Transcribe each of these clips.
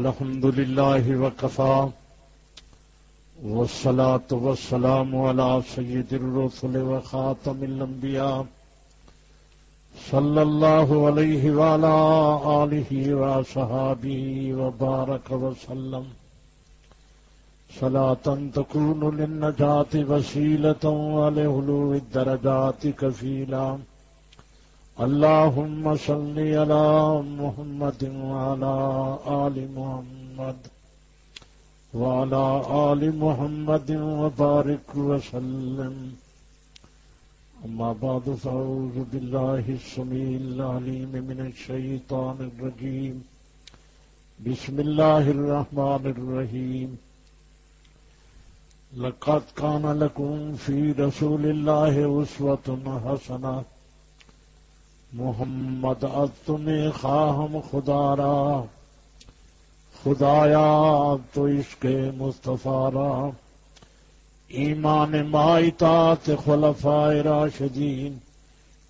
الحمد لله وكفى والصلاة والسلام على سيد الرسل وخاتم الأنبياء صلى الله عليه وعلى آله وصحابه وبارك وسلم صلاة تكون للنجاة وسيلة ولهلو الدرجات كفيلا اللهم صل على محمد وعلى آل محمد وعلى آل محمد وبارك وسلم. أما بعد، فأعوذ بالله السميع العليم من الشيطان الرجيم. بسم الله الرحمن الرحيم. لقد كان لكم في رسول الله أسوة حسنة. محمد اب تمہیں خواہم خدا را خدایا تو اس کے مصطفیٰ ایمان مائتا خلفائے راشدین،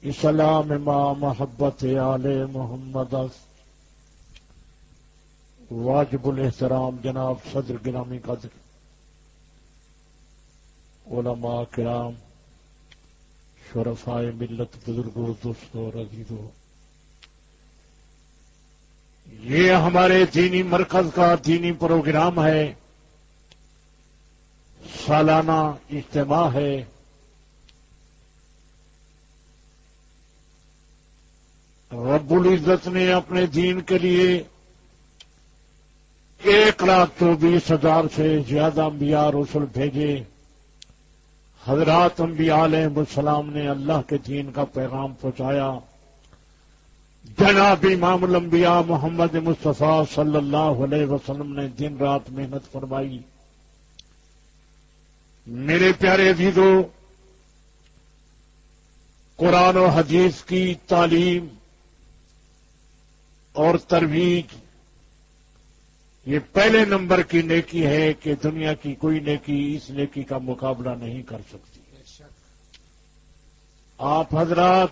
اسلام ما محبت آل محمد واجب الاحترام جناب صدر گرامی قدر، علماء کرام شرفائے ملت بزرگوں دوستوں عزیزوں یہ ہمارے دینی مرکز کا دینی پروگرام ہے۔ سالانہ اجتماع ہے۔ رب العزت نے اپنے دین کے لیے ایک لاکھ چوبیس ہزار سے زیادہ انبیاء رسول بھیجے۔ حضرات انبیاء علیہ السلام نے اللہ کے دین کا پیغام پہنچایا۔ جناب امام الانبیاء محمد مصطفیٰ صلی اللہ علیہ وسلم نے دن رات محنت فرمائی۔ میرے پیارے عزیزوں قرآن و حدیث کی تعلیم اور ترویج یہ پہلے نمبر کی نیکی ہے کہ دنیا کی کوئی نیکی اس نیکی کا مقابلہ نہیں کر سکتی۔ آپ حضرات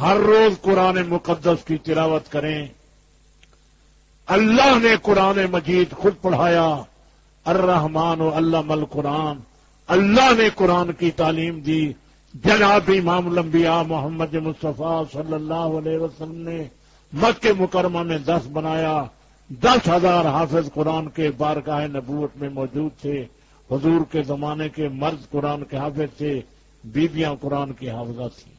ہر روز قرآن مقدس کی تلاوت کریں۔ اللہ نے قرآن مجید خود پڑھایا۔ الرحمان و اللہ مل قرآن اللہ نے قرآن کی تعلیم دی۔ جناب امام الانبیاء محمد مصطفیٰ صلی اللہ علیہ وسلم نے مکہ مکرمہ میں دس بنایا۔ دس ہزار حافظ قرآن کے بارگاہ نبوت میں موجود تھے۔ حضور کے زمانے کے مرد قرآن کے حافظ تھے۔ بیبیاں قرآن کی حافظہ تھیں۔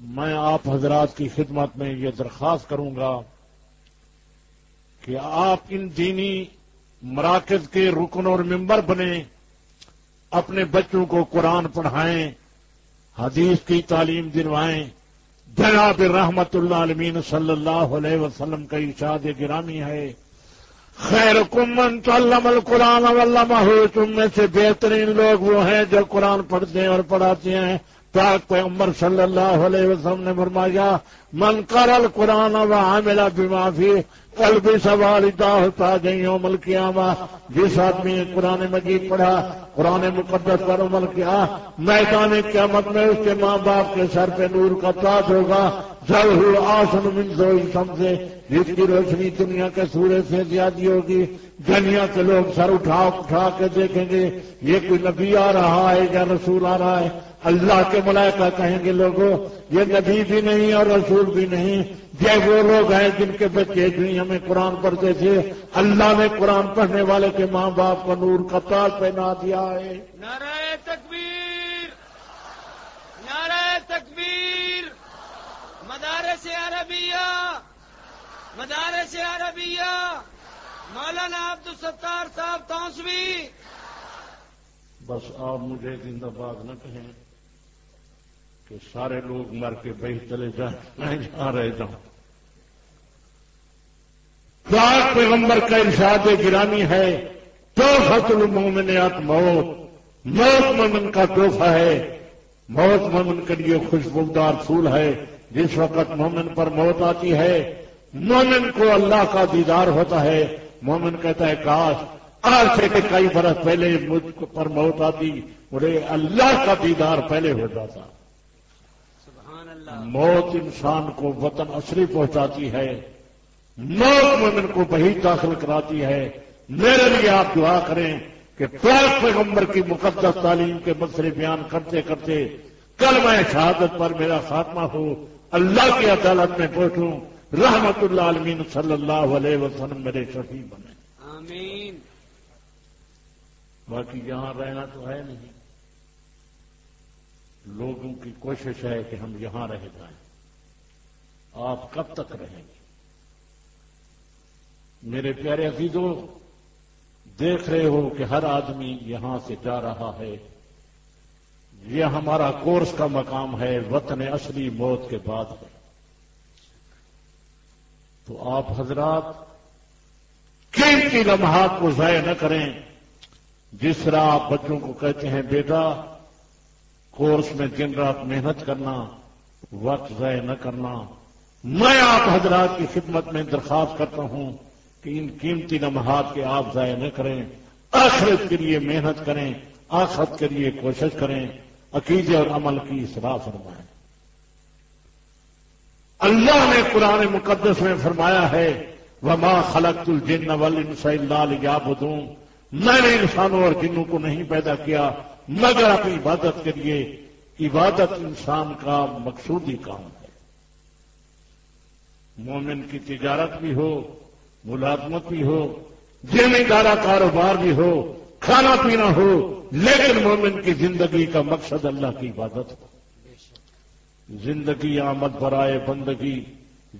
میں آپ حضرات کی خدمت میں یہ درخواست کروں گا کہ آپ ان دینی مراکز کے رکن اور ممبر بنے، اپنے بچوں کو قرآن پڑھائیں، حدیث کی تعلیم دلوائیں جناب رحمت اللہ علمین صلی اللہ علیہ وسلم کا ارشاد گرامی ہے۔ خیر کمن تو علم القرآن علامہ تم میں سے بہترین لوگ وہ ہیں جو قرآن پڑھتے ہیں اور پڑھاتے ہیں۔ پاک پیغمبر صلی اللہ علیہ وسلم نے فرمایا، من کر القرآن و عاملہ بیمافی کل بھی سوال ادا ہوتا گئی عمل کیا جس آدمی نے قرآن مجید پڑھا، قرآن مقدس پر عمل کیا، میدان قیامت میں اس کے ماں باپ کے سر پہ نور کا تاج ہوگا۔ جل ہو آسن منزو سمجھے جس کی روشنی دنیا کے سورے سے زیادہ ہوگی۔ دنیا کے لوگ سر اٹھا اٹھا کے دیکھیں گے۔ یہ کوئی نبی آ رہا ہے یا رسول آ رہا ہے؟ اللہ کے ملائکہ کہیں گے لوگوں یہ نبی بھی نہیں اور رسول بھی نہیں۔ یہ وہ لوگ ہیں جن کے بچے دنیا میں قرآن پڑھتے تھے اللہ نے قرآن پڑھنے والے کے ماں باپ کو نور کا تاج پہنا دیا ہے۔ نعرہ تکبیر نعرہ تکبیر۔ مدارس عربیہ مدارس عربیہ۔ مولانا عبد الستار صاحب تونسوی بس آپ مجھے زندہ باد نہ کہیں۔ کہ سارے لوگ مر کے بہی چلے جائیں، میں جا رہے جاؤں۔ پاک پیغمبر کا ارشاد گرانی ہے تو فتل مومنیات موت۔ موت مومن کا تحفہ ہے۔ موت مومن کے لیے خوشبودار پھول ہے۔ جس وقت مومن پر موت آتی ہے، مومن کو اللہ کا دیدار ہوتا ہے۔ مومن کہتا ہے، کاش آج سے کہ کئی برس پہلے مجھ پر موت آتی، مجھے اللہ کا دیدار پہلے ہو جاتا۔ موت انسان کو وطن اصلی پہنچاتی ہے۔ موت مومن کو بہی داخل کراتی ہے۔ میرے لیے آپ دعا کریں کہ پاک پیغمبر کی مقدس تعلیم کے مسئلے بیان کرتے کرتے کل میں شہادت پر میرا خاتمہ ہو۔ اللہ کی عدالت میں پہنچوں رحمت اللہ عالمین صلی اللہ علیہ وسلم میرے شفیع بنے۔ آمین۔ باقی یہاں رہنا تو ہے نہیں۔ لوگوں کی کوشش ہے کہ ہم یہاں رہ جائیں۔ آپ کب تک رہیں گے؟ میرے پیارے عزیزوں، دیکھ رہے ہو کہ ہر آدمی یہاں سے جا رہا ہے۔ یہ ہمارا کورس کا مقام ہے، وطن اصلی موت کے بعد ہے۔ تو آپ حضرات، قیمتی لمحات کو ضائع نہ کریں۔ جس طرح آپ بچوں کو کہتے ہیں، بیٹا کورس میں دن رات محنت کرنا، وقت ضائع نہ کرنا۔ میں آپ حضرات کی خدمت میں درخواست کرتا ہوں کہ ان قیمتی لمحات کے آپ ضائع نہ کریں۔ آخرت کے لیے محنت کریں، آخرت کے لیے کوشش کریں۔ عقیدے اور عمل کی اصلاح فرمائیں۔ اللہ نے قرآن مقدس میں فرمایا ہے، وما خلق الجن والانس الا ليعبدون۔ میں نے انسانوں اور جنوں کو نہیں پیدا کیا مگر اپنی عبادت کے لیے عبادت انسان کا مقصودی کام ہے۔ مومن کی تجارت بھی ہو، ملازمت بھی ہو دارا کاروبار بھی ہو، کھانا پینا ہو، لیکن مومن کی زندگی کا مقصد اللہ کی عبادت ہو۔ زندگی آمد برائے بندگی،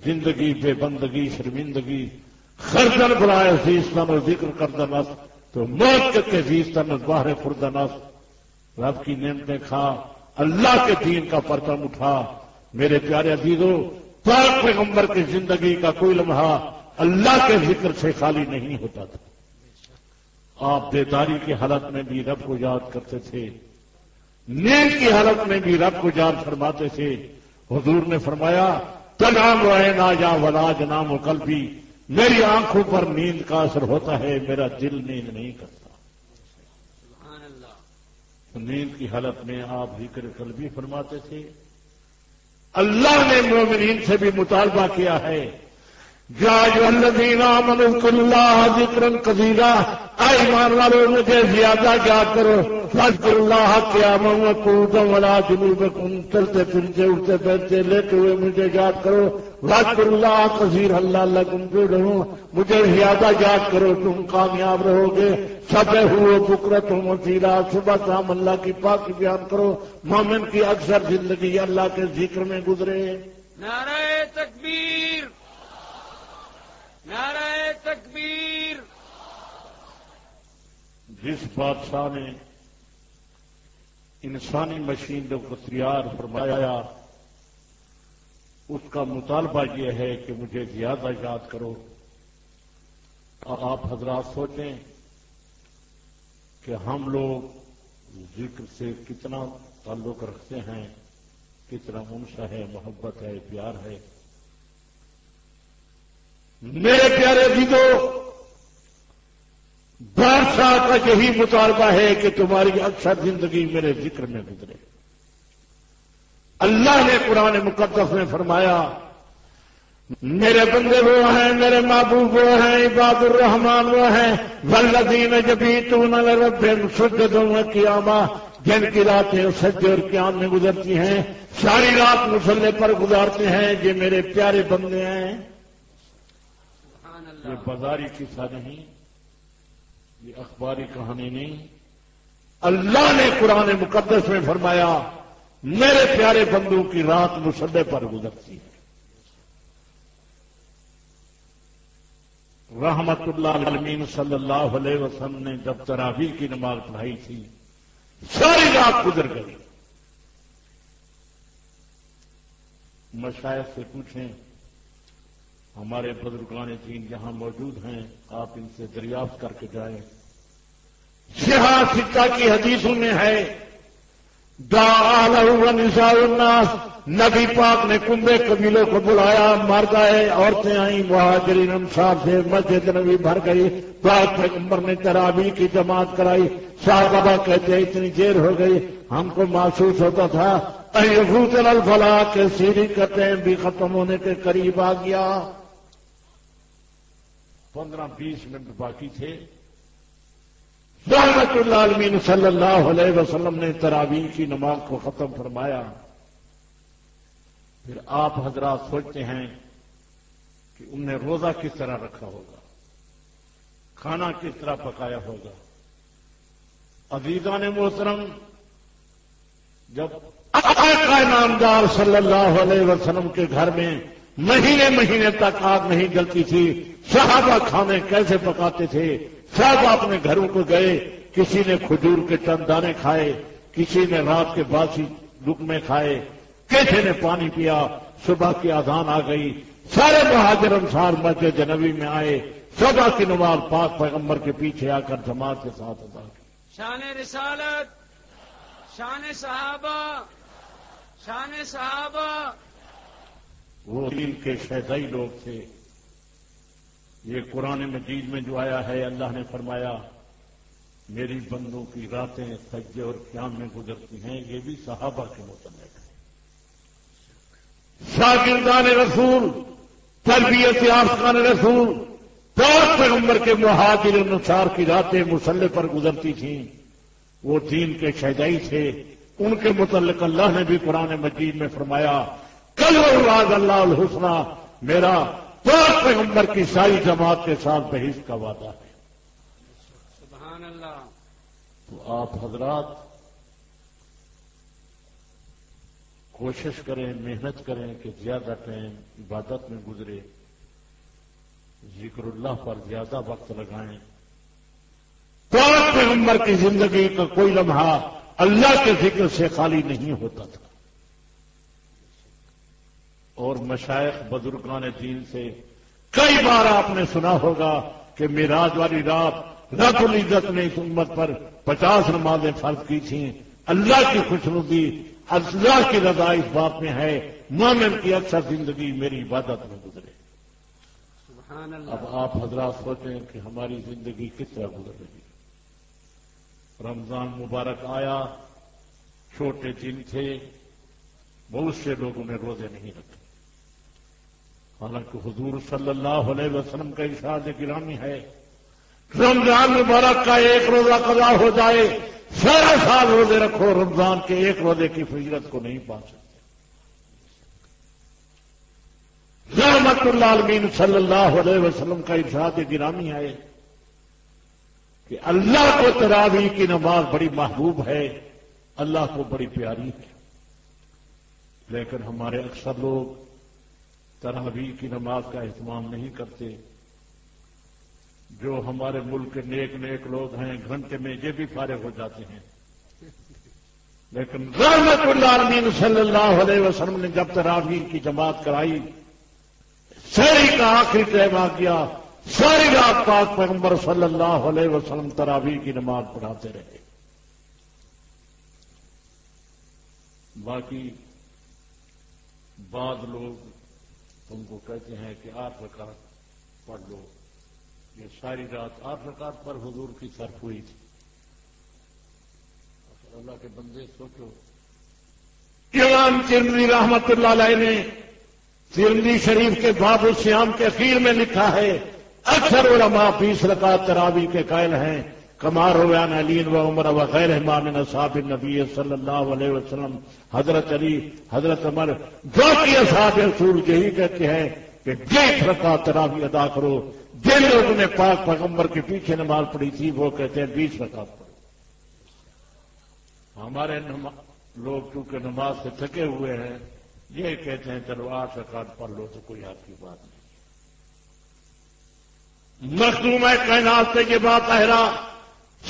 زندگی بے بندگی، شرمندگی خردن برائے زیستن اور ذکر کردنس تو موت کے زیستن باہر خردنس رب کی نعمتیں کھا، اللہ کے دین کا پرچم اٹھا۔ میرے پیارے عزیزوں پاک پیغمبر کی زندگی کا کوئی لمحہ اللہ کے ذکر سے خالی نہیں ہوتا تھا۔ آپ بیداری کی حالت میں بھی رب کو یاد کرتے تھے۔ نیند کی حالت میں بھی رب کو یاد فرماتے تھے۔ حضور نے فرمایا، تنام رہے نا یا ولا جنام و کل بھی میری آنکھوں پر نیند کا اثر ہوتا ہے، میرا دل نیند نہیں کرتا۔ نیند کی حالت میں آپ ذکر قلبی فرماتے تھے۔ اللہ نے مومنین سے بھی مطالبہ کیا ہے۔ الذین آمنوا اللہ ذکر کزیرہ آئی ایمان والوں مجھے زیادہ یاد کرو۔ فذکر اللہ قیاما وقعودا ولا جنوبکم چلتے پھرتے اٹھتے بیٹھتے لیٹے ہوئے مجھے یاد کرو فذکر اللہ کثیر اللہ لکم تفلحون مجھے زیادہ یاد کرو تم کامیاب رہو گے سب ہوئے بکرت ہوں وسیلہ صبح شام اللہ کی پاکی بیان کرو مومن کی اکثر زندگی اللہ کے ذکر میں گزرے۔ نعرہ تکبیر نعرہ تکبیر۔ جس بادشاہ نے انسانی مشین کو تیار فرمایا اس کا مطالبہ یہ ہے کہ مجھے زیادہ یاد کرو اور آپ حضرات سوچیں کہ ہم لوگ ذکر سے کتنا تعلق رکھتے ہیں، کتنا انسا ہے، محبت ہے، پیار ہے۔ میرے پیارے دیدو بادشاہ کا یہی مطالبہ ہے کہ تمہاری اکثر زندگی میرے ذکر میں گزرے۔ اللہ نے قرآن مقدس میں فرمایا، میرے بندے وہ ہیں، میرے محبوب وہ ہیں، عباد الرحمان وہ ہیں۔ ولدین جبھی تو نل رب دوں قیامہ جن کی راتیں سجے اور قیام میں گزرتی ہیں، ساری رات مسلح پر گزارتے ہیں، یہ میرے پیارے بندے ہیں۔ یہ بازاری قصہ نہیں یہ اخباری کہانی نہیں۔ اللہ نے قرآن مقدس میں فرمایا، میرے پیارے بندوں کی رات مسدے پر گزرتی ہے۔ رحمت اللہ عالمین صلی اللہ علیہ وسلم نے جب تراوی کی نماز پڑھائی تھی، ساری رات گزر گئی۔ مشاہد سے پوچھیں، ہمارے بزرگان دین جہاں موجود ہیں، آپ ان سے دریافت کر کے جائیں۔ شہا سکا کی حدیثوں میں ہے۔ دا نساء الناس۔ نبی پاک نے کنبے قبیلوں کو بلایا مار گئے، عورتیں آئیں، مہاجرین، انصار سے مسجد نبی بھر گئی۔ پاک پیغمبر نے ترابی کی جماعت کرائی۔ شاہ بابا کہتے اتنی دیر ہو گئی، ہم کو محسوس ہوتا تھا۔ الفلا کے سیری کرتے ہیں، بھی ختم ہونے کے قریب آ گیا۔ پندرہ بیس منٹ باقی تھے۔ رحمت اللہ عالمین صلی اللہ علیہ وسلم نے تراویح کی نماز کو ختم فرمایا۔ پھر آپ حضرات سوچتے ہیں کہ انہیں روزہ کس طرح رکھا ہوگا، کھانا کس طرح پکایا ہوگا۔ عزیزان محترم، جب کا نامدار صلی اللہ علیہ وسلم کے گھر میں مہینے مہینے تک آگ نہیں جلتی تھی، صحابہ کھانے کیسے پکاتے تھے؟ سب اپنے گھروں کو گئے کسی نے کھجور کے چند دانے کھائے کسی نے رات کے باسی لکمے کھائے کسی نے پانی پیا صبح کی آزان آ گئی سارے بہادر انسار مسجد جنوی میں آئے صبح کی نماز پاک پیغمبر کے پیچھے آ کر جماعت کے ساتھ ادا کی۔ شان رسالت شان صحابہ شان صحابہ۔ وہ دل کے شہدائی لوگ تھے۔ یہ قرآن مجید میں جو آیا ہے، اللہ نے فرمایا، میری بندوں کی راتیں سجے اور قیام میں گزرتی ہیں، یہ بھی صحابہ کے متعلق ہے شاگردان رسول، تربیت آفقان رسول پاک پیغمبر کے مہاجر انسار کی راتیں مسلح پر گزرتی تھیں۔ وہ دین کے شہدائی تھے۔ ان کے متعلق اللہ نے بھی قرآن مجید میں فرمایا، کل راز اللہ الحسنہ، میرا پاک پیغمبر کی ساری جماعت کے ساتھ بحث کا وعدہ ہے۔ سبحان اللہ۔ تو آپ حضرات کوشش کریں محنت کریں کہ زیادہ ٹائم عبادت میں گزرے ذکر اللہ پر زیادہ وقت لگائیں۔ پاک پیغمبر کی زندگی کا کوئی لمحہ اللہ کے ذکر سے خالی نہیں ہوتا تھا۔ اور مشائق بزرگان دین سے کئی بار آپ نے سنا ہوگا کہ میراج والی رات رب العزت نے اس امت پر پچاس نمازیں فرض کی تھیں۔ اللہ کی خوشنودی اللہ کی رضا اس بات میں ہے۔ مومن کی اکثر زندگی میری عبادت میں گزرے۔ سبحان اب اللہ آپ حضرات سوچیں کہ ہماری زندگی کس طرح گزر رہی ہے۔ رمضان مبارک آیا چھوٹے دن تھے بہت سے لوگوں نے روزے نہیں رکھے۔ حالانکہ حضور صلی اللہ علیہ وسلم کا ارشاد گرامی ہے رمضان مبارک کا ایک روزہ قضا ہو جائے، سارا سال روزے رکھو، رمضان کے ایک روزے کی فضیلت کو نہیں پا سکتے۔ رحمت اللہ عالمین صلی اللہ علیہ وسلم کا ارشاد گرامی ہے کہ اللہ کو تراوی کی نماز بڑی محبوب ہے، اللہ کو بڑی پیاری ہے۔ لیکن ہمارے اکثر لوگ تراوی کی نماز کا اہتمام نہیں کرتے۔ جو ہمارے ملک کے نیک نیک لوگ ہیں، گھنٹے میں یہ بھی فارغ ہو جاتے ہیں۔ لیکن رحمت اللہ صلی اللہ علیہ وسلم نے جب تراوی کی جماعت کرائی شہری کا آخری ٹائم آ گیا ساری رات پاک پیغمبر صلی اللہ علیہ وسلم تراوی کی نماز پڑھاتے رہے۔ باقی بعض لوگ تم کو کہتے ہیں کہ آٹھ رکعت پڑھ لو۔ یہ ساری رات آٹھ رکعت پر حضور کی صرف ہوئی تھی۔ اللہ کے بندے سوچو۔ امام چرندی رحمت اللہ علیہ نے چرندی شریف کے باب السیام کے اخیر میں لکھا ہے، اکثر علماء بیس رکعت تراوی کے قائل ہیں۔ کمار ہوان علین و عمر و غیر امام صاحب نبی صلی اللہ علیہ وسلم، حضرت علی، حضرت عمر، جو کہ اصحاب رسول یہی کہتے ہیں کہ دیکھ رکھا، تراوی ادا کرو۔ جن لوگوں نے پاک پیغمبر کے پیچھے نماز پڑھی تھی، وہ کہتے ہیں بیس رکعت پڑھو۔ ہمارے نما... لوگ چونکہ نماز سے تھکے ہوئے ہیں، یہ کہتے ہیں، چلو آٹھ رکعت پڑھ لو تو کوئی آپ کی بات نہیں۔ مخدوم کائنات سے یہ بات اہرا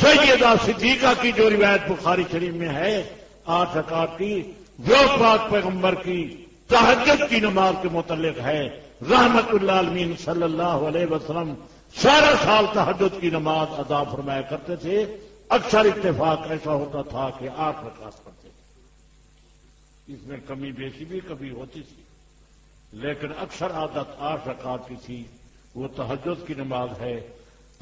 سیدہ صدیقہ کی جو روایت بخاری شریف میں ہے، آٹھ رکعت کی، جو پاک پیغمبر کی تحجد کی نماز کے متعلق ہے، رحمت اللہ عالمین صلی اللہ علیہ وسلم سارا سال تحجد کی نماز ادا فرمایا کرتے تھے۔ اکثر اتفاق ایسا ہوتا تھا کہ آٹھ رکعت پڑھتے تھے۔ اس میں کمی بیشی بھی کبھی ہوتی تھی۔ لیکن اکثر عادت آٹھ رکعت کی تھی، وہ تحجد کی نماز ہے۔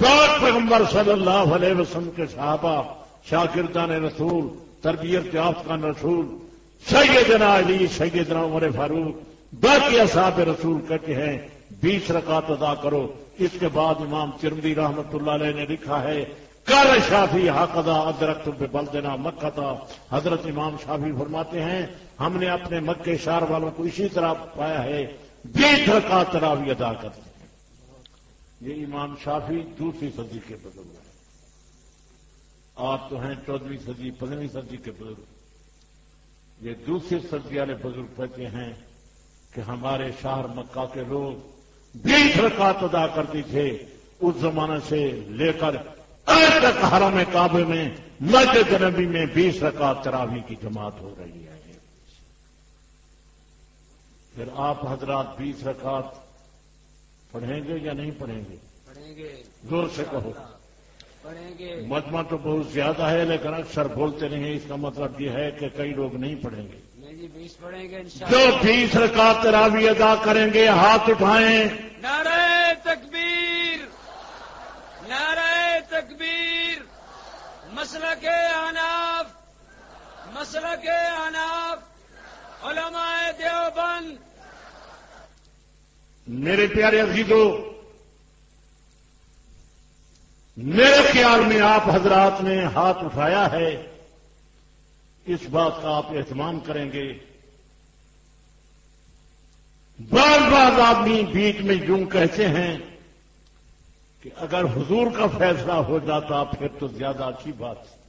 پاک پیغمبر صلی اللہ علیہ وسلم کے صحابہ، شاگردان رسول، تربیت یافتگان رسول، سیدنا علی، سیدنا عمر فاروق، باقی اصحاب رسول کہتے ہیں، بیس رکعت ادا کرو۔ اس کے بعد امام چرمدی رحمت اللہ علیہ نے لکھا ہے کر شافی حقدا ادرخت پہ بل دینا مکہ تھا حضرت امام شافی فرماتے ہیں، ہم نے اپنے مکے شہر والوں کو اسی طرح پایا ہے، بیس رکعت تراوی ادا کرتے ہیں یہ امام شافی دوسری صدی کے بزرگ ہیں۔ آپ تو ہیں چودہویں صدی، پندرہویں صدی کے بزرگ یہ دوسری صدی والے بزرگ کہتے ہیں کہ ہمارے شہر مکہ کے لوگ بیس رکعت ادا کرتے تھے۔ اس زمانے سے لے کر تک حرم کعبے میں، مسجد نبی میں بیس رکعت تراوی کی جماعت ہو رہی ہے۔ پھر آپ حضرات بیس رکعت پڑھیں گے یا نہیں پڑھیں گے؟ پڑھیں گے۔ زور سے کہو۔ پڑھیں گے۔ مجمع تو بہت زیادہ ہے لیکن اکثر بولتے نہیں ہیں۔ اس کا مطلب یہ ہے کہ کئی لوگ نہیں پڑھیں گے۔ جی بیس پڑھیں گے جو بیس رکعت تراوی ادا کریں گے ہاتھ اٹھائیں۔ نعرہ تکبیر۔ نعرہ تکبیر۔ مسلک اناف مسلک اناف علماء دیوبند۔ میرے پیارے عزیزو، میرے خیال میں آپ حضرات نے ہاتھ اٹھایا ہے، اس بات کا آپ اہتمام کریں گے۔ بعض بعض آدمی بیچ میں یوں کہتے ہیں کہ اگر حضور کا فیصلہ ہو جاتا پھر تو زیادہ اچھی بات۔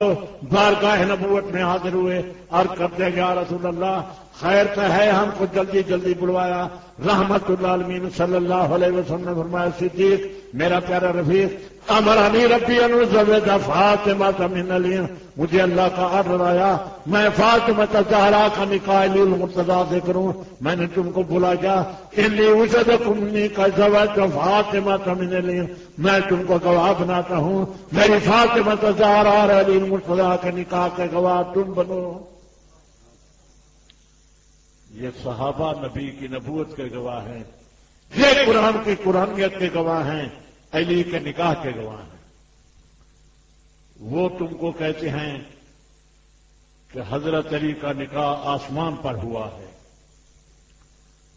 بارگاہ نبوت میں حاضر ہوئے اور کرتے گیا رسول اللہ، خیر تو ہے ہم کو جلدی جلدی بلوایا۔ رحمت اللہ عالمین صلی اللہ علیہ وسلم نے فرمایا، صدیق، میرا پیارا رفیق امرانی ربی انوزا فاطمہ من علی۔ مجھے اللہ کا آرڈر آیا، میں فاطمہ زہرا کا نکاح علی المرتضا سے کروں میں نے تم کو بلا کیا، انی اسد کمنی کا زوج فاطمہ من علی۔ میں تم کو گواہ بناتا ہوں۔ میری فاطمہ زہرا اور علی المرتضا کے نکاح کے گواہ تم بنو۔ یہ صحابہ نبی کی نبوت کے گواہ ہیں۔ یہ قرآن کی قرآنیت کے گواہ ہیں۔ علی کے نکاح کے گواہ ہیں۔ وہ تم کو کہتے ہیں کہ حضرت علی کا نکاح آسمان پر ہوا ہے۔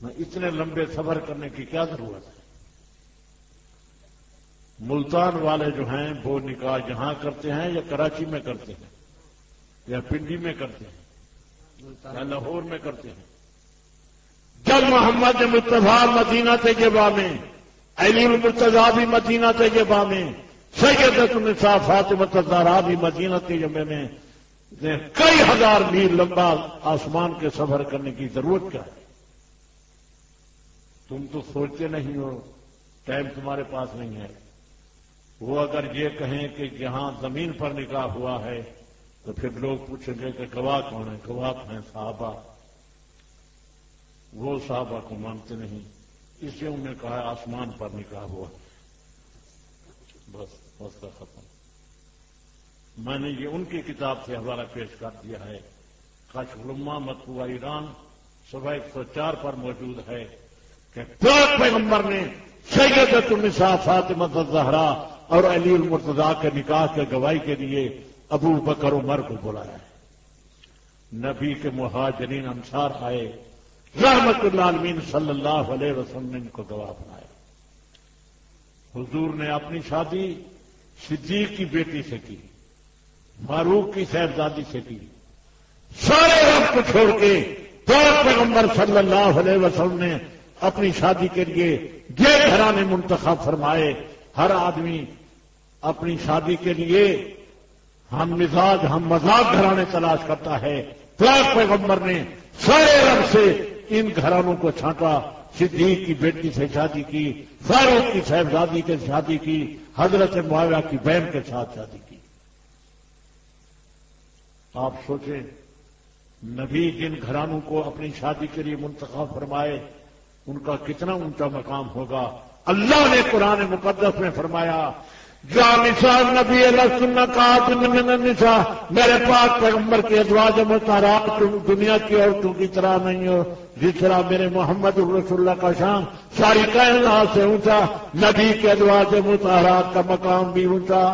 میں اتنے لمبے سفر کرنے کی کیا ضرورت ہے؟ ملتان والے جو ہیں، وہ نکاح جہاں کرتے ہیں یا کراچی میں کرتے ہیں؟ یا پنڈی میں کرتے ہیں؟ یا لاہور میں کرتے ہیں؟ جب محمد مصطفیٰ مدینہ تجربہ میں علی المرتضا بھی مدینہ تجربہ میں سید النساء فاطمہ تزارا بھی مدینہ تجربے میں۔ کئی ہزار میل لمبا آسمان کے سفر کرنے کی ضرورت کیا؟ ہے تم تو سوچتے نہیں ہو، ٹائم تمہارے پاس نہیں ہے۔ وہ اگر یہ کہیں کہ جہاں زمین پر نکاح ہوا ہے، تو پھر لوگ پوچھیں گے کہ گواہ کون ہے گواہ ہیں صحابہ۔ وہ صحابہ کو مانتے نہیں۔ اس لیے انہوں نے کہا آسمان پر نکاح ہوا۔ بس بس کا ختم۔ میں نے یہ ان کی کتاب سے حوالہ پیش کر دیا ہے۔ کاش علما متوا ایران صبح ایک سو چار پر موجود ہے کہ پیغمبر نے سید النساء فاطمہ الزہرا اور علی المرتضا کے نکاح کے گواہی کے لیے ابو بکر عمر کو بلایا ہے۔ نبی کے مہاجرین انصار آئے۔ رحمت اللہ عالمین صلی اللہ علیہ وسلم نے ان کو گواہ بنایا۔ حضور نے اپنی شادی صدیق کی بیٹی سے کی، فاروق کی صاحبزادی سے کی۔ سارے رب کو چھوڑ کے دو پیغمبر صلی اللہ علیہ وسلم نے اپنی شادی کے لیے یہ گھرانے منتخب فرمائے۔ ہر آدمی اپنی شادی کے لیے ہم مزاج ہم مزاج گھرانے تلاش کرتا ہے۔ پیغمبر نے سارے رب سے ان گھرانوں کو چھانٹا، صدیق کی بیٹی سے شادی کی، فاروق کی صاحبزادی کے شادی کی، حضرت معاویہ کی بہن کے ساتھ شادی کی۔ آپ سوچیں، نبی جن گھرانوں کو اپنی شادی کے لیے منتخب فرمائے، ان کا کتنا اونچا مقام ہوگا۔ اللہ نے قرآن مقدس میں فرمایا نسا نبی اللہ کہا نسا، میرے پاس پیغمبر کے ادواج متحرات، تم دنیا کی عورتوں کی طرح نہیں ہو، جس طرح میرے محمد رسول اللہ کا شان، ساری کائنات سے اونچا، نبی کے ادواج متحرات کا مقام بھی اونچا۔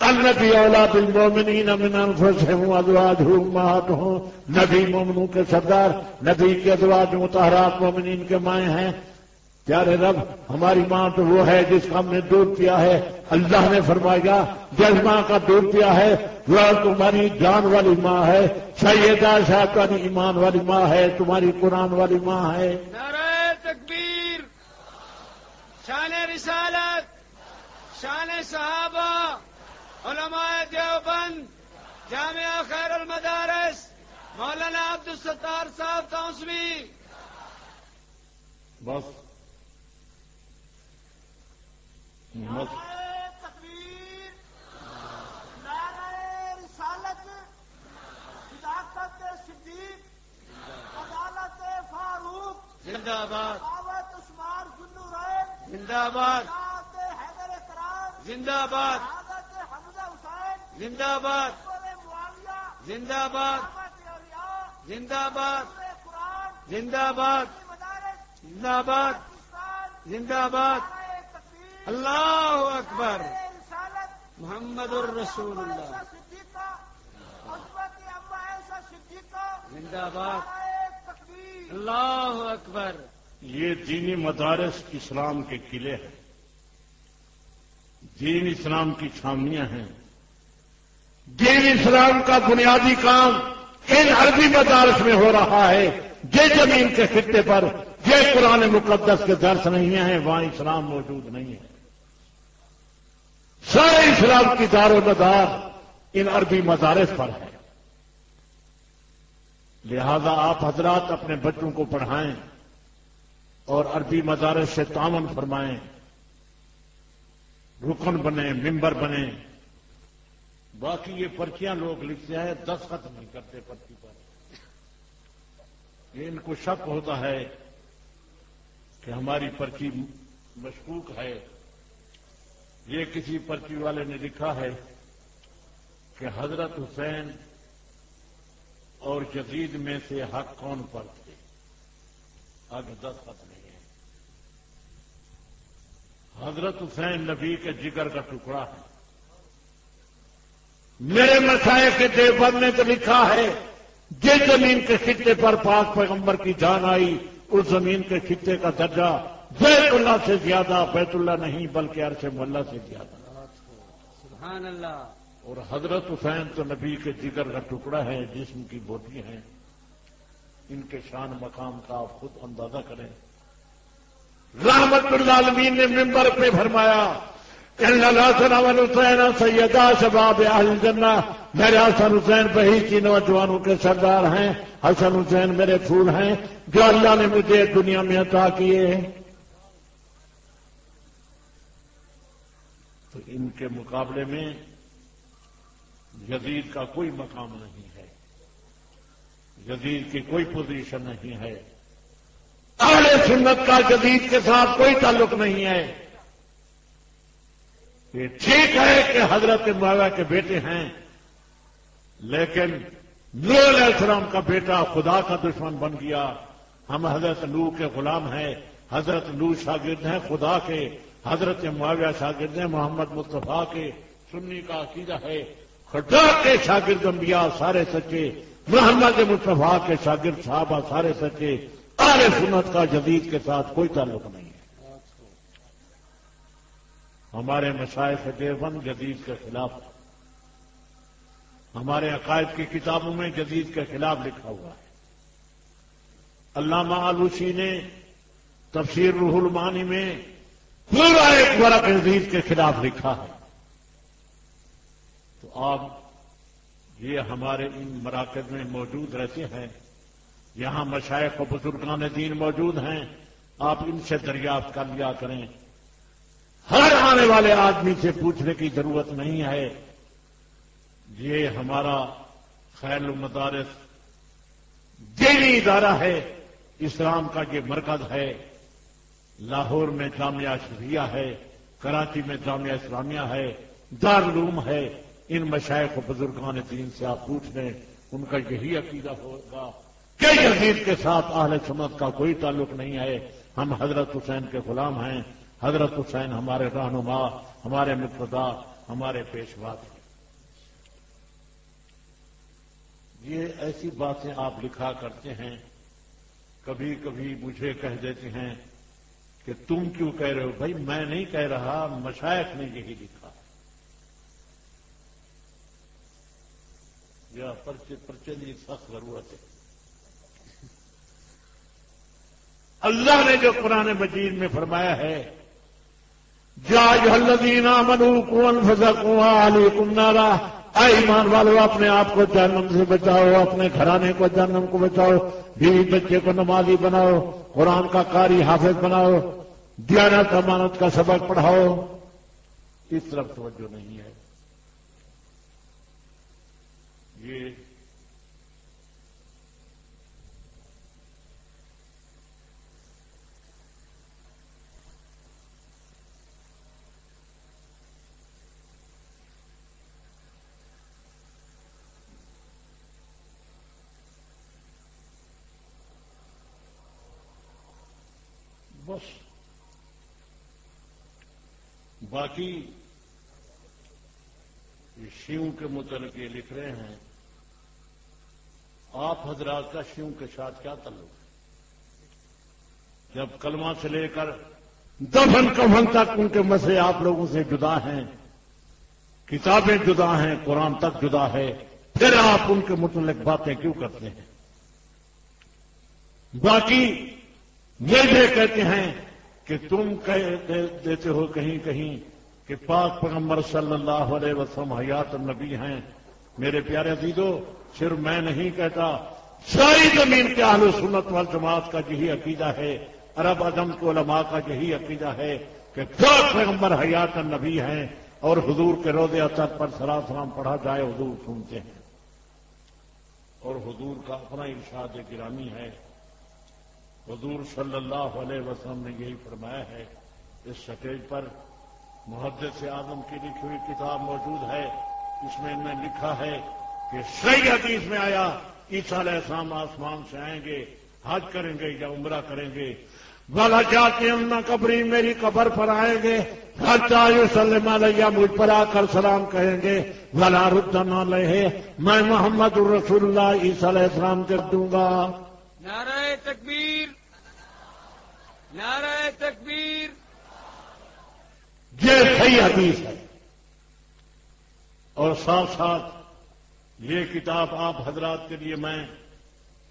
النبی اولاد المومنین من انفسهم ازواجهم ہوں، نبی مومنوں کے سردار، نبی کے ادواج متحرات مومنین کے مائیں ہیں۔ پیارے رب ہماری ماں تو وہ ہے جس کا ہم نے دودھ پیا ہے۔ اللہ نے فرمایا جس ماں کا دودھ پیا ہے وہ تمہاری جان والی ماں ہے۔ سیدہ شاہ تمہاری ایمان والی ماں ہے تمہاری قرآن والی ماں ہے۔ تکبیر شان رسالت شان صحابہ علماء دیوبند جامعہ خیر المدارس مولانا عبد الستار صاحب توسوی بس تقریر نعرہ رسالت صداقت صدیق عدالت فاروق زندہ باد زندہ باد حیدر کرام زندہ باد زندہ باد زندہ باد دعوت زندہ باد زندہ باد زندہ باد زندہ باد نعرہ تقریر اللہ اکبر۔ رسالت محمد الرسول اللہ۔ صدیقہ حضرت اما ایسا صدیقہ زندہ باد۔ اللہ اکبر۔ یہ دینی مدارس اسلام کے قلعے ہیں۔ دین اسلام کی چھامیاں ہیں۔ دین اسلام کا بنیادی کام ان عربی مدارس میں ہو رہا ہے۔ یہ زمین کے خطے پر یہ قرآن مقدس کے درس نہیں ہیں وہاں اسلام موجود نہیں ہے۔ سارے اسلام کی دار و مدار ان عربی مدارس پر ہے لہذا آپ حضرات اپنے بچوں کو پڑھائیں اور عربی مدارس سے تعاون فرمائیں۔ رکن بنے ممبر بنے باقی یہ پرچیاں لوگ لکھتے ہیں دستخط نہیں کرتے پرچی پر۔ یہ ان کو شک ہوتا ہے کہ ہماری پرچی مشکوک ہے۔ یہ کسی پرچی والے نے لکھا ہے کہ حضرت حسین اور جدید میں سے حق کون پر تھے؟ اب دستخط نہیں ہے حضرت حسین نبی کے جگر کا ٹکڑا ہے۔ میرے مسائل کے دیوبند نے تو لکھا ہے، جس زمین کے خطے پر پاک پیغمبر کی جان آئی، اس زمین کے خطے کا درجہ بیت اللہ سے زیادہ بیت اللہ نہیں بلکہ عرش ملا سے زیادہ۔ سبحان اللہ۔ اور حضرت حسین تو نبی کے جگر کا ٹکڑا ہے جسم کی بوٹی ہیں۔ ان کے شان مقام کا آپ خود اندازہ کریں۔ رحمت العالمین نے ممبر پہ فرمایا حسین سیدہ شباب اہل جنہ میرے حسن حسین بہی کی نوجوانوں کے سردار ہیں۔ حسن حسین میرے پھول ہیں۔ جو اللہ نے مجھے دنیا میں عطا کیے ہیں۔ تو ان کے مقابلے میں یزید کا کوئی مقام نہیں ہے۔ یزید کی کوئی پوزیشن نہیں ہے۔ اہل سنت کا جدید کے ساتھ کوئی تعلق نہیں ہے۔ یہ ٹھیک ہے کہ حضرت معاویہ کے بیٹے ہیں، لیکن نو علیہ السلام کا بیٹا خدا کا دشمن بن گیا۔ ہم حضرت نو کے غلام ہیں۔ حضرت نو شاگرد ہیں، خدا کے، حضرت معاویہ شاگرد ہیں، محمد مصطفیٰ کے سنی کا عقیدہ ہے۔ خدا کے شاگرد انبیاء سارے سچے، محمد مصطفیٰ کے شاگرد صحابہ سارے سچے، آل سنت کا جدید کے ساتھ کوئی تعلق نہیں ہے۔ ہمارے مشائق دیوبند جدید کے خلاف، ہمارے عقائد کی کتابوں میں جدید کے خلاف لکھا ہوا ہے۔ علامہ آلوسی نے تفسیر روح المانی میں پورا ایک ورق جدید کے خلاف لکھا ہے۔ تو آپ یہ ہمارے ان مراکز میں موجود رہتے ہیں۔ یہاں مشائق و بزرگان دین موجود ہیں۔ آپ ان سے دریافت کر لیا کریں۔ ہر آنے والے آدمی سے پوچھنے کی ضرورت نہیں ہے۔ یہ ہمارا خیر المدارس دینی ادارہ ہے۔ اسلام کا یہ مرکز ہے۔ لاہور میں جامعہ شریعہ ہے، کراچی میں جامعہ اسلامیہ ہے، دارالعلوم ہے۔ ان مشائق و بزرگان دین سے آپ پوچھ لیں ان کا یہی عقیدہ ہوگا کہ یزید کے ساتھ اہل سنت کا کوئی تعلق نہیں ہے۔ ہم حضرت حسین کے غلام ہیں۔ حضرت حسین ہمارے رہنما، ہمارے مقتدا، ہمارے پیشوا ہیں۔ یہ ایسی باتیں آپ لکھا کرتے ہیں، کبھی کبھی مجھے کہہ دیتے ہیں کہ تم کیوں کہہ رہے ہو؟ بھائی میں نہیں کہہ رہا، مشائق نے یہی لکھا۔ یا پرچے پرچے کی سخت ضرورت ہے۔ اللہ نے جو قرآن مجید میں فرمایا ہے جاج الدین منو کون فضا کنواں علی اے ایمان والو، اپنے آپ کو جہنم سے بچاؤ، اپنے گھرانے کو جہنم کو بچاؤ، بیوی بچے کو نمازی بناؤ، قرآن کا کاری حافظ بناؤ، دیانت امانت کا سبق پڑھاؤ۔ اس طرف توجہ نہیں ہے۔ یہ بس باقی شیو کے متعلق یہ لکھ رہے ہیں، آپ حضرات کا شیو کے ساتھ کیا تعلق؟ ہے جب کلمہ سے لے کر دفن کفن تک ان کے مسئلے آپ لوگوں سے جدا ہیں، کتابیں جدا ہیں، قرآن تک جدا ہے، پھر آپ ان کے متعلق باتیں کیوں کرتے ہیں؟ باقی یہ کہتے ہیں کہ تم دیتے ہو کہیں کہیں کہ پاک پیغمبر صلی اللہ علیہ وسلم حیات النبی ہیں۔ میرے پیارے عزیزو صرف میں نہیں کہتا، ساری زمین کے اہل سنت وال جماعت کا یہی عقیدہ ہے، عرب ادم کو علماء کا یہی عقیدہ ہے کہ جو پیغمبر حیات نبی ہیں اور حضور کے روز اطر پر سلام سلام پڑھا جائے، حضور سنتے ہیں۔ اور حضور کا اپنا ارشاد گرامی ہے حضور صلی اللہ علیہ وسلم نے یہی فرمایا ہے، اس سٹیج پر محدث سے آدم کی لکھی ہوئی کتاب موجود ہے، اس میں نے لکھا ہے کہ صحیح حدیث میں آیا، عیسیٰ علیہ السلام آسمان سے آئیں گے، حج کریں گے یا عمرہ کریں گے۔ والا جا کے امنا قبری میری قبر پر آئیں گے سلم علیہ، مجھ پر آ کر سلام کہیں گے۔ والا ردنا لے میں محمد الرسول اللہ عیسیٰ علیہ السلام کر دوں گا۔ نعرہ تکبیر نعرہ تکبیر۔ یہ صحیح حدیث ہے۔ اور ساتھ ساتھ یہ کتاب آپ حضرات کے لیے میں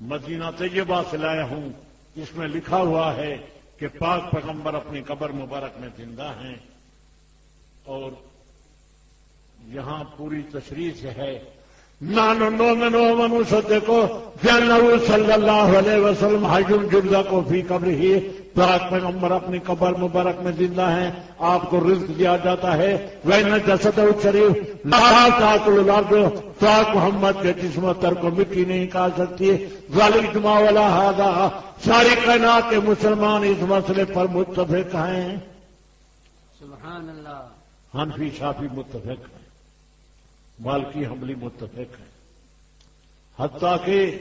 مدینہ طیبہ سے لایا ہوں۔ اس میں لکھا ہوا ہے کہ پاک پیغمبر اپنی قبر مبارک میں زندہ ہیں اور یہاں پوری تشریح سے ہے۔ نانو صلی اللہ علیہ وسلم حجم کو فی قبر ہی پاک پیغمبر اپنی قبر مبارک میں زندہ ہیں آپ کو رزق دیا جاتا ہے۔ وہ نہ جسد شریف پاک محمد کے جسم تر کو مٹی نہیں نکال سکتی۔ غالب اجماع والا ہادا ساری کائنات کے مسلمان اس مسئلے پر متفق ہیں۔ سبحان اللہ۔ حنفی شافی متفق ہیں۔ مالکی حملی متفق ہیں۔ حتیٰ کہ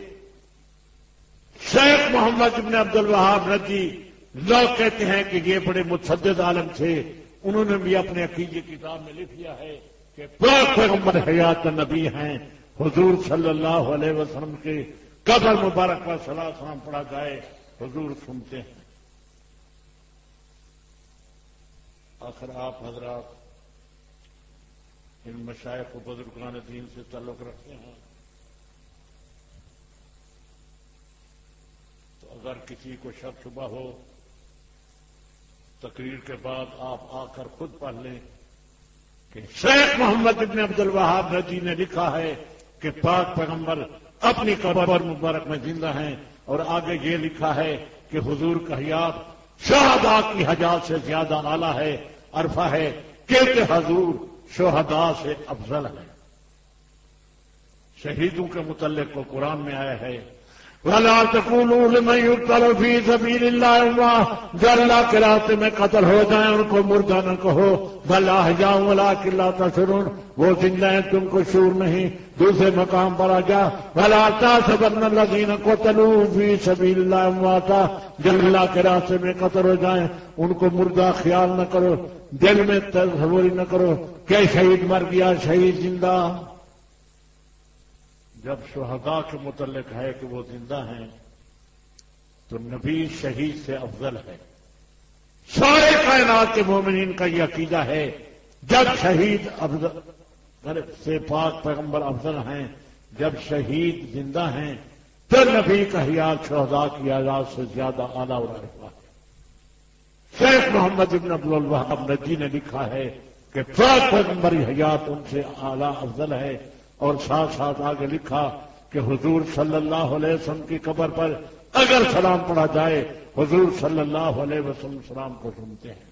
شیخ محمد ابن عبد الوہاب رضی لوگ کہتے ہیں کہ یہ بڑے متشدد عالم تھے۔ انہوں نے بھی اپنے عقیدے کتاب میں لکھ دیا ہے کہ پیغمبر حیات نبی ہیں۔ حضور صلی اللہ علیہ وسلم کے قبر مبارک پر صلاح سلام پڑھا جائے۔ حضور سنتے ہیں۔ آخر آپ حضرات ان مشائق و بزرگان دین سے تعلق رکھتے ہیں۔ تو اگر کسی کو شک شبہ ہو، تقریر کے بعد آپ آ کر خود پڑھ لیں کہ شیخ محمد ابن عبد الوہاب رضی نے لکھا ہے کہ پاک پیغمبر اپنی قبر مبارک میں زندہ ہیں اور آگے یہ لکھا ہے کہ حضور کا حیات شہدا کی حجات سے زیادہ اعلیٰ ہے، عرفہ ہے کہ حضور شہداء سے افضل ہے شہیدوں کے متعلق کو قرآن میں آیا ہے ولا تقولوا لمن يقتل في سبيل الله اموات جو اللہ کے راستے میں قتل ہو جائیں، ان کو مردہ نہ کہو۔ بلا جاؤں ولا کلا تشرون وہ زندہ ہیں، تم کو شور نہیں۔ دوسرے مقام پر آ جا۔ بلا تاسبن الذين قتلوا في سبيل الله امواتا جب اللہ کے راستے میں قتل ہو جائیں، ان کو مردہ خیال نہ کرو۔ دل میں تصوری نہ کرو۔ کہ شہید مر گیا، شہید زندہ۔ جب شہداء کے متعلق ہے کہ وہ زندہ ہیں، تو نبی شہید سے افضل ہے۔ سارے کائنات کے مومنین کا یہ عقیدہ ہے، جب شہید افضل یعنی سے پاک پیغمبر افضل ہیں، جب شہید زندہ ہیں، تو نبی کا حیات شہداء کی آزاد سے زیادہ اعلیٰ ہوا ہے۔ شیخ محمد ابن عبد الوہاب نجی نے لکھا ہے کہ پاک پیغمبر حیات ان سے اعلیٰ افضل ہے۔ اور ساتھ ساتھ آگے لکھا کہ حضور صلی اللہ علیہ وسلم کی قبر پر اگر سلام پڑھا جائے، حضور صلی اللہ علیہ وسلم سلام کو سنتے ہیں۔